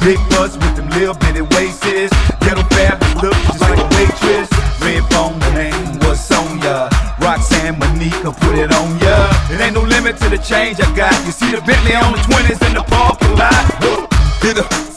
Big butts with them little bitty waists. Ghetto fabulous look just like a waitress. Red bone, the name was Sonya. Roxanne Monica put it on ya. It ain't no limit to the change I got. You see the Bentley on the 20s in the parking lot. Hit a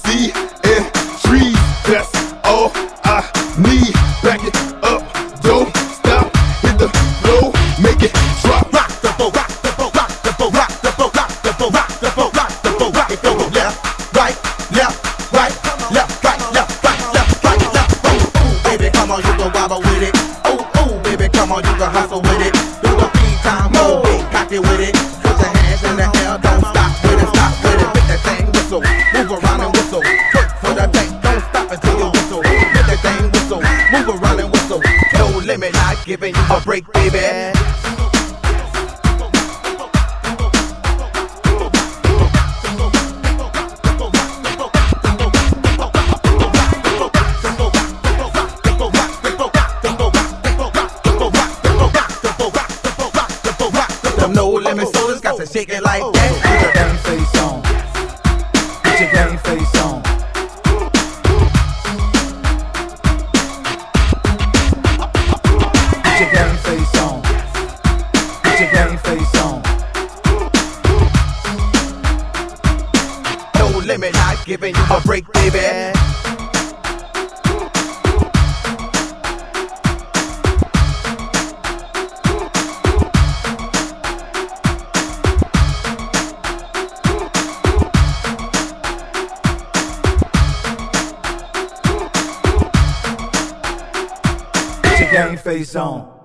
giving you a break, baby. No limit soldiers got to shake it like that. Put your game face on. Put your game face on. Giving you a break, baby. Face on.